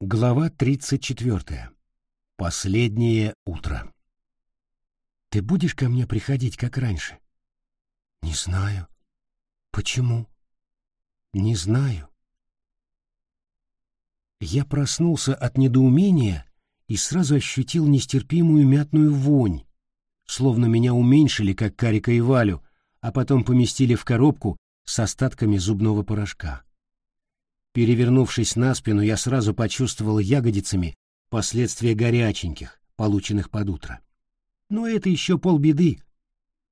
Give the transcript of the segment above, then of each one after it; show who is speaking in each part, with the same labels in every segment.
Speaker 1: Глава 34. Последнее утро. Ты будешь ко мне приходить, как раньше? Не знаю. Почему? Не знаю. Я проснулся от недоумения и сразу ощутил нестерпимую мятную вонь, словно меня уменьшили, как Карика и Валю, а потом поместили в коробку с остатками зубного порошка. Перевернувшись на спину, я сразу почувствовал ягодицами последствия горяченьких, полученных под утро. Но это еще полбеды.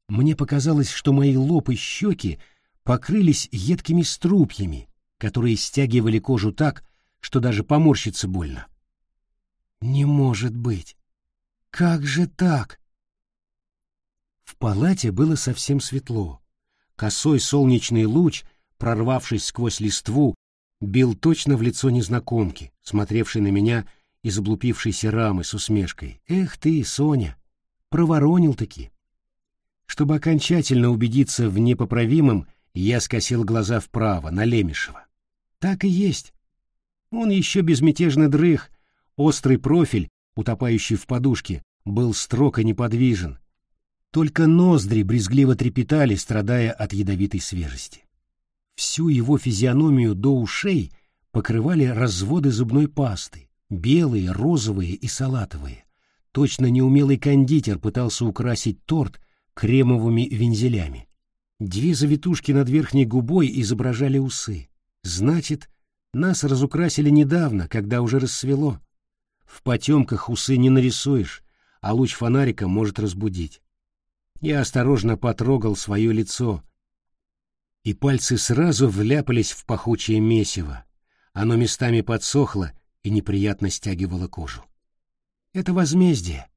Speaker 1: Мне показалось, что мои лоб и щеки покрылись едкими струпьями, которые стягивали кожу так, что даже поморщиться больно. Не может быть! Как же так? В палате было совсем светло. Косой солнечный луч, прорвавшись сквозь листву, бил точно в лицо незнакомки, смотревшей на меня из облупившейся рамы с усмешкой. «Эх ты, Соня! Проворонил-таки!» Чтобы окончательно убедиться в непоправимом, я скосил глаза вправо, на Лемешева. Так и есть. Он еще безмятежно дрых, острый профиль, утопающий в подушке, был строг и неподвижен. Только ноздри брезгливо трепетали, страдая от ядовитой свежести. Всю его физиономию до ушей покрывали разводы зубной пасты, белые, розовые и салатовые. Точно неумелый кондитер пытался украсить торт кремовыми вензелями. Две завитушки над верхней губой изображали усы. Значит, нас разукрасили недавно, когда уже рассвело. В потемках усы не нарисуешь, а луч фонарика может разбудить. Я осторожно потрогал свое лицо, и пальцы сразу вляпались в пахучее месиво. Оно местами подсохло и неприятно стягивало кожу. Это возмездие.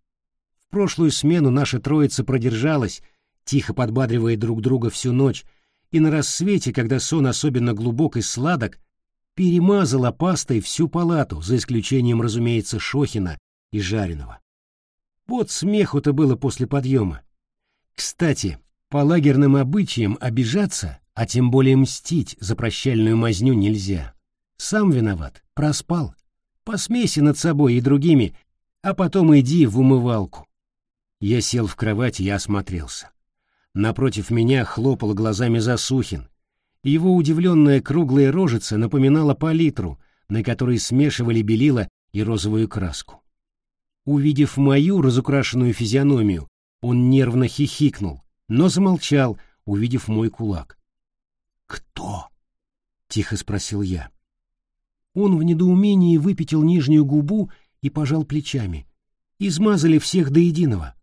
Speaker 1: В прошлую смену наша троица продержалась, тихо подбадривая друг друга всю ночь, и на рассвете, когда сон особенно глубок и сладок, перемазала пастой всю палату, за исключением, разумеется, Шохина и Жареного. Вот смеху-то было после подъема. Кстати, по лагерным обычаям обижаться а тем более мстить за прощальную мазню нельзя. Сам виноват, проспал. Посмейся над собой и другими, а потом иди в умывалку. Я сел в кровать и осмотрелся. Напротив меня хлопал глазами Засухин. Его удивленная круглая рожица напоминала палитру, на которой смешивали белила и розовую краску. Увидев мою разукрашенную физиономию, он нервно хихикнул, но замолчал, увидев мой кулак. Тихо спросил я. Он в недоумении выпятил нижнюю губу и пожал плечами. Измазали всех до единого.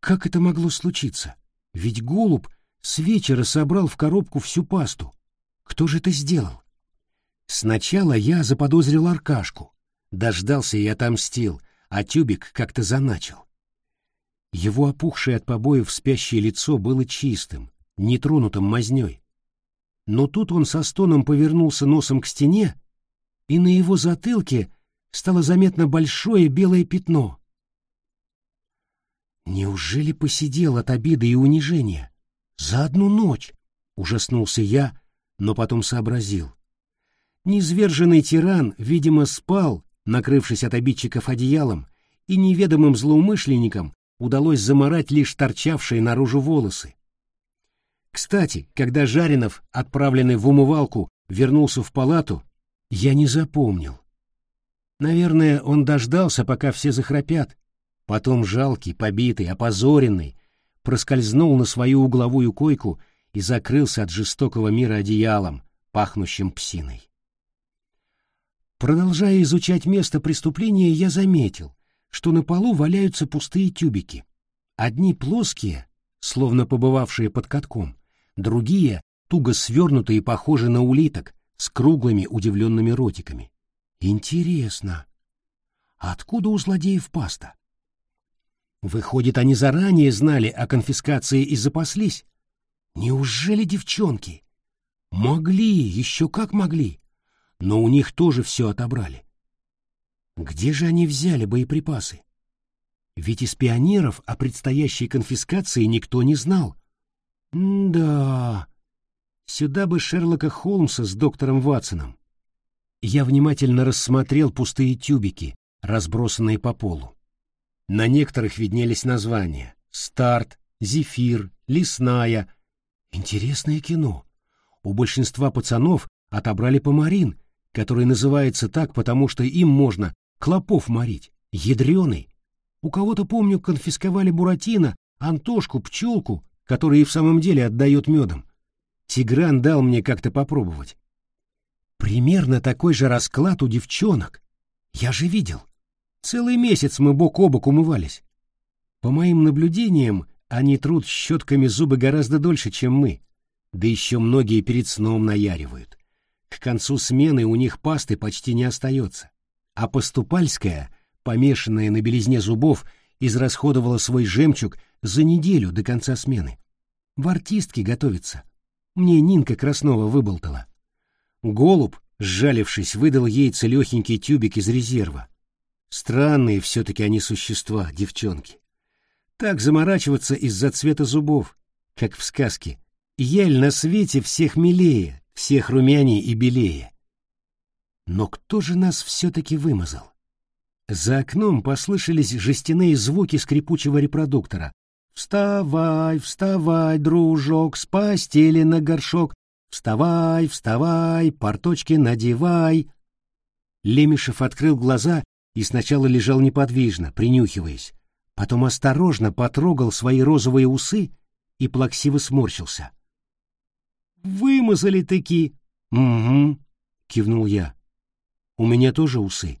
Speaker 1: Как это могло случиться? Ведь голубь с вечера собрал в коробку всю пасту. Кто же это сделал? Сначала я заподозрил Аркашку. Дождался и отомстил, а тюбик как-то заначил. Его опухшее от побоев спящее лицо было чистым, нетронутым мазнёй. Но тут он со стоном повернулся носом к стене, и на его затылке стало заметно большое белое пятно. Неужели посидел от обиды и унижения? За одну ночь, ужаснулся я, но потом сообразил. Низверженный тиран, видимо, спал, накрывшись от обидчиков одеялом, и неведомым злоумышленникам удалось заморать лишь торчавшие наружу волосы. Кстати, когда Жаринов, отправленный в умывалку, вернулся в палату, я не запомнил. Наверное, он дождался, пока все захрапят. Потом жалкий, побитый, опозоренный, проскользнул на свою угловую койку и закрылся от жестокого мира одеялом, пахнущим псиной. Продолжая изучать место преступления, я заметил, что на полу валяются пустые тюбики. Одни плоские, словно побывавшие под катком, другие туго свернутые, похожи на улиток, с круглыми удивленными ротиками. Интересно, откуда у злодеев паста? Выходит, они заранее знали о конфискации и запаслись? Неужели девчонки? Могли, еще как могли, но у них тоже все отобрали. Где же они взяли боеприпасы? Ведь из пионеров о предстоящей конфискации никто не знал, да, сюда бы Шерлока Холмса с доктором Ватсоном. Я внимательно рассмотрел пустые тюбики, разбросанные по полу. На некоторых виднелись названия «Старт», «Зефир», «Лесная». Интересное кино. У большинства пацанов отобрали помарин, который называется так, потому что им можно клопов морить. Ядреный. У кого-то, помню, конфисковали Буратино, Антошку, пчелку, который и в самом деле отдает медом. Тигран дал мне как-то попробовать. Примерно такой же расклад у девчонок. Я же видел. Целый месяц мы бок о бок умывались. По моим наблюдениям, они трут щетками зубы гораздо дольше, чем мы. Да еще многие перед сном наяривают. К концу смены у них пасты почти не остается. А поступальская, помешанная на белизне зубов, израсходовала свой жемчуг за неделю до конца смены. В артистке готовится. Мне Нинка Краснова выболтала. Голуб, сжалившись, выдал ей целехенький тюбик из резерва. Странные все-таки они существа, девчонки. Так заморачиваться из-за цвета зубов, как в сказке. Ель на свете всех милее, всех румяней и белее. Но кто же нас все-таки вымазал? За окном послышались жестяные звуки скрипучего репродуктора. «Вставай, вставай, дружок, с постели на горшок! Вставай, вставай, порточки надевай!» Лемешев открыл глаза и сначала лежал неподвижно, принюхиваясь, потом осторожно потрогал свои розовые усы и плаксиво сморщился. «Вымазали-таки!» «Угу», — кивнул я. «У меня тоже усы».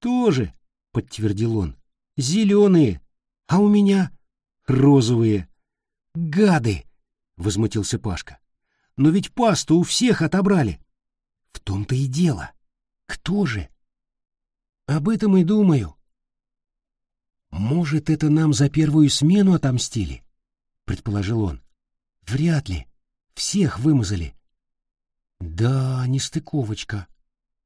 Speaker 1: «Тоже», — подтвердил он. «Зеленые, а у меня розовые». «Гады!» — возмутился Пашка. «Но ведь пасту у всех отобрали». «В том-то и дело. Кто же?» Об этом и думаю. Может, это нам за первую смену отомстили? Предположил он. Вряд ли. Всех вымазали. Да, нестыковочка.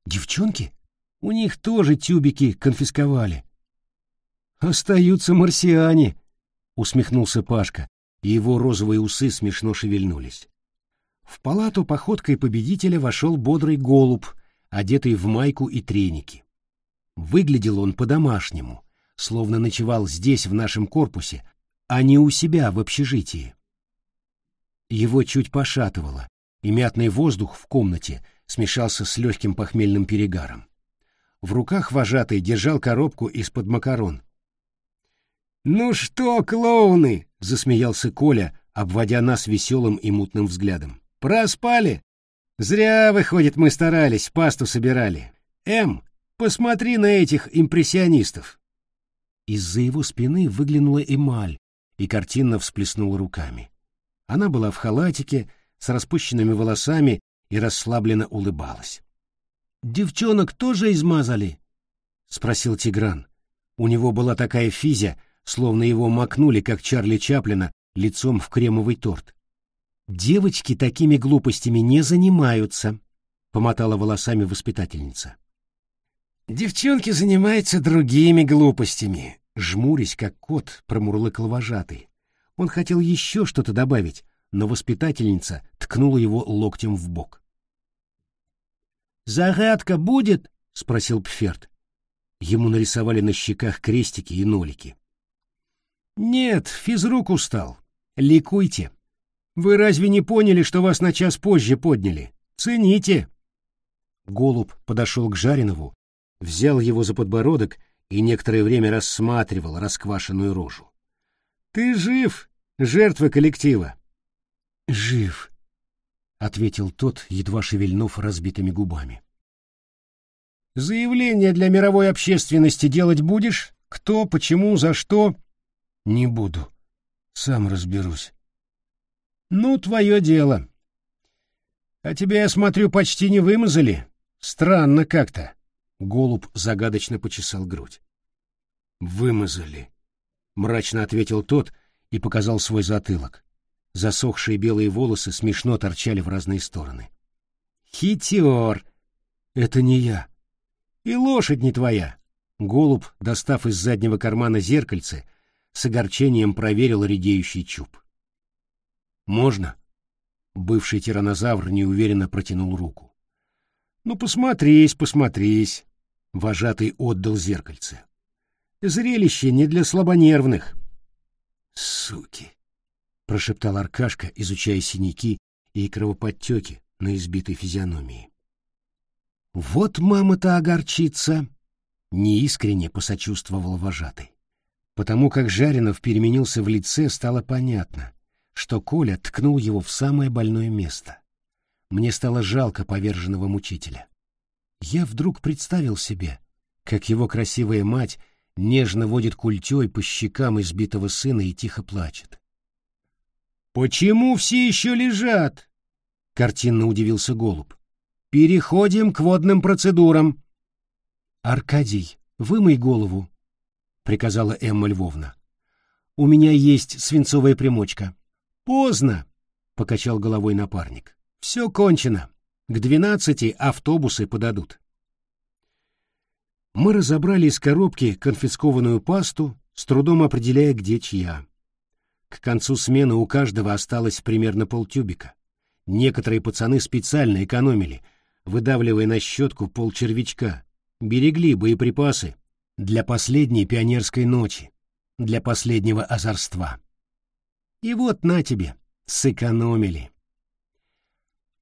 Speaker 1: Девчонки? У них тоже тюбики конфисковали. Остаются марсиане, усмехнулся Пашка, и его розовые усы смешно шевельнулись. В палату походкой победителя вошел бодрый голубь, одетый в майку и треники. Выглядел он по-домашнему, словно ночевал здесь, в нашем корпусе, а не у себя в общежитии. Его чуть пошатывало, и мятный воздух в комнате смешался с легким похмельным перегаром. В руках вожатый держал коробку из-под макарон. «Ну что, клоуны!» — засмеялся Коля, обводя нас веселым и мутным взглядом. «Проспали? Зря, выходит, мы старались, пасту собирали. М, Посмотри на этих импрессионистов. Из-за его спины выглянула эмаль и картинно всплеснула руками. Она была в халатике, с распущенными волосами и расслабленно улыбалась. «Девчонок тоже измазали?» — спросил Тигран. У него была такая физя, словно его макнули, как Чарли Чаплина, лицом в кремовый торт. «Девочки такими глупостями не занимаются», — помотала волосами воспитательница. Девчонки занимаются другими глупостями. Жмурясь, как кот, промурлыкал вожатый. Он хотел еще что-то добавить, но воспитательница ткнула его локтем в бок. «Загадка будет?» — спросил Пферт. Ему нарисовали на щеках крестики и нолики. «Нет, физрук устал. Ликуйте. Вы разве не поняли, что вас на час позже подняли? Цените!» Голуб подошел к Жаринову взял его за подбородок и некоторое время рассматривал расквашенную рожу. «Ты жив, жертва коллектива?» «Жив», — ответил тот, едва шевельнув разбитыми губами. «Заявление для мировой общественности делать будешь? Кто, почему, за что?» «Не буду. Сам разберусь». «Ну, твое дело. А тебя, я смотрю, почти не вымазали. Странно как-то». Голуб загадочно почесал грудь. «Вымазали», — мрачно ответил тот и показал свой затылок. Засохшие белые волосы смешно торчали в разные стороны. «Хитер! Это не я. И лошадь не твоя!» Голуб, достав из заднего кармана зеркальце, с огорчением проверил редеющий чуб. «Можно?» Бывший тиранозавр неуверенно протянул руку. Ну, посмотрись, посмотрись. Вожатый отдал зеркальце. Зрелище не для слабонервных. Суки, прошептал Аркашка, изучая синяки и кровоподтеки на избитой физиономии. Вот мама-то огорчится, неискренне посочувствовал вожатый. Потому как Жаринов переменился в лице, стало понятно, что Коля ткнул его в самое больное место. Мне стало жалко поверженного мучителя. Я вдруг представил себе, как его красивая мать нежно водит культей по щекам избитого сына и тихо плачет. «Почему все еще лежат?» — картинно удивился голубь. «Переходим к водным процедурам». «Аркадий, вымой голову», — приказала Эмма Львовна. «У меня есть свинцовая примочка». «Поздно», — покачал головой напарник. «Все кончено. К двенадцати автобусы подадут. Мы разобрали из коробки конфискованную пасту, с трудом определяя, где чья. К концу смены у каждого осталось примерно полтюбика. Некоторые пацаны специально экономили, выдавливая на щетку полчервячка, берегли боеприпасы для последней пионерской ночи, для последнего озорства. И вот на тебе, сэкономили.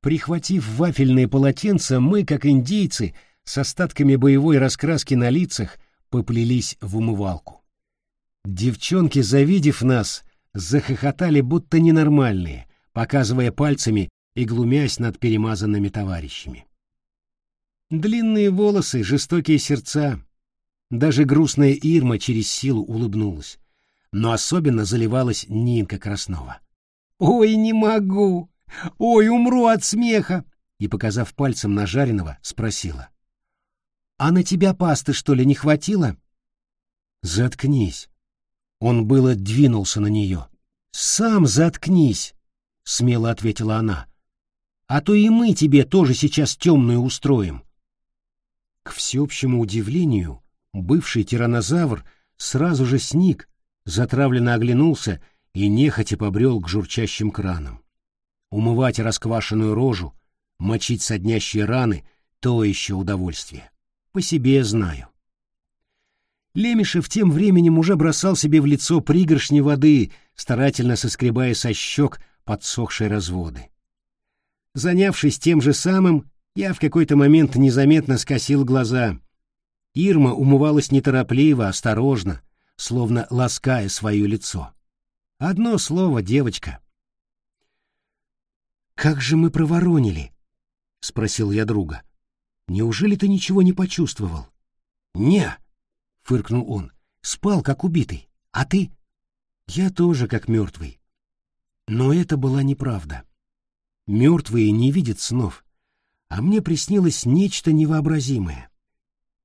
Speaker 1: Прихватив вафельные полотенца, мы, как индейцы, с остатками боевой раскраски на лицах, поплелись в умывалку. Девчонки, завидев нас, захохотали будто ненормальные, показывая пальцами и глумясь над перемазанными товарищами. Длинные волосы, жестокие сердца. Даже грустная Ирма через силу улыбнулась. Но особенно заливалась Нинка Краснова. «Ой, не могу! Ой, умру от смеха!» И, показав пальцем на жареного, спросила. «А на тебя пасты, что ли, не хватило?» «Заткнись!» Он было двинулся на нее. «Сам заткнись!» — смело ответила она. «А то и мы тебе тоже сейчас темную устроим». К всеобщему удивлению, бывший тиранозавр сразу же сник, затравленно оглянулся и нехотя побрел к журчащим кранам. Умывать расквашенную рожу, мочить соднящие раны — то еще удовольствие. По себе знаю. Лемешев тем временем уже бросал себе в лицо пригоршни воды, старательно соскребая со щек подсохшие разводы. Занявшись тем же самым, я в какой-то момент незаметно скосил глаза. Ирма умывалась неторопливо, осторожно, словно лаская свое лицо. Одно слово, девочка. «Как же мы проворонили?» — спросил я друга. «Неужели ты ничего не почувствовал?» «Не», — фыркнул он, — «спал, как убитый. А ты?» «Я тоже, как мертвый». Но это была неправда. Мертвые не видят снов, а мне приснилось нечто невообразимое.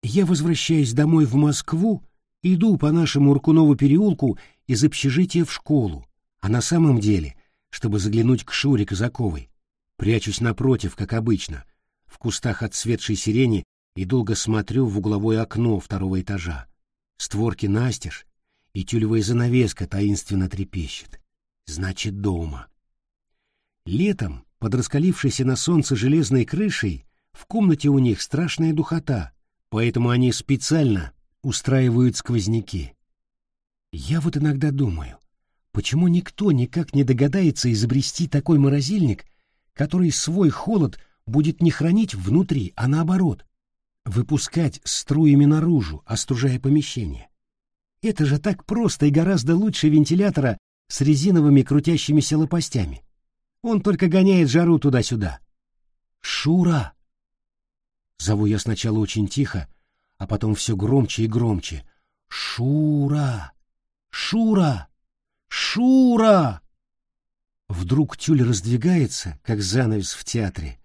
Speaker 1: Я возвращаюсь домой в Москву, иду по нашему Уркунову переулку из общежития в школу, а на самом деле чтобы заглянуть к Шуре Казаковой. Прячусь напротив, как обычно, в кустах отцветшей сирени и долго смотрю в угловое окно второго этажа. Створки настежь, и тюлевая занавеска таинственно трепещет. Значит, дома. Летом, под раскалившейся на солнце железной крышей, в комнате у них страшная духота, поэтому они специально устраивают сквозняки. Я вот иногда думаю, Почему никто никак не догадается изобрести такой морозильник, который свой холод будет не хранить внутри, а наоборот, выпускать струями наружу, остужая помещение? Это же так просто и гораздо лучше вентилятора с резиновыми крутящимися лопастями. Он только гоняет жару туда-сюда. «Шура!» Зову я сначала очень тихо, а потом все громче и громче. «Шура! Шура!» «Шура!» Вдруг тюль раздвигается, как занавес в театре,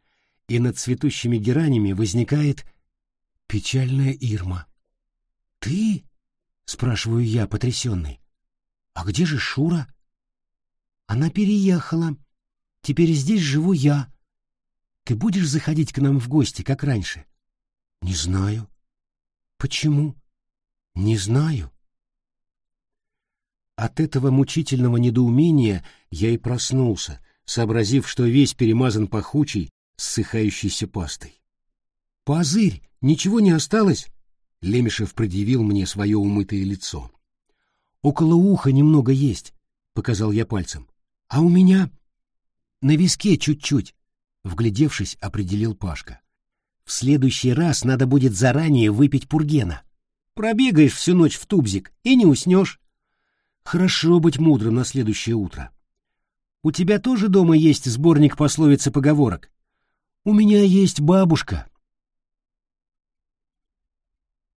Speaker 1: и над цветущими геранями возникает печальная Ирма. «Ты?» — спрашиваю я, потрясенный. «А где же Шура?» «Она переехала. Теперь здесь живу я. Ты будешь заходить к нам в гости, как раньше?» «Не знаю». «Почему?» «Не знаю». От этого мучительного недоумения я и проснулся, сообразив, что весь перемазан пахучей, ссыхающейся пастой. Позырь, ничего не осталось? Лемешев предъявил мне свое умытое лицо. Около уха немного есть, показал я пальцем. А у меня на виске чуть-чуть, вглядевшись, определил Пашка. В следующий раз надо будет заранее выпить пургена. Пробегаешь всю ночь в тубзик и не уснешь. Хорошо быть мудрым на следующее утро. У тебя тоже дома есть сборник пословиц и поговорок? У меня есть бабушка,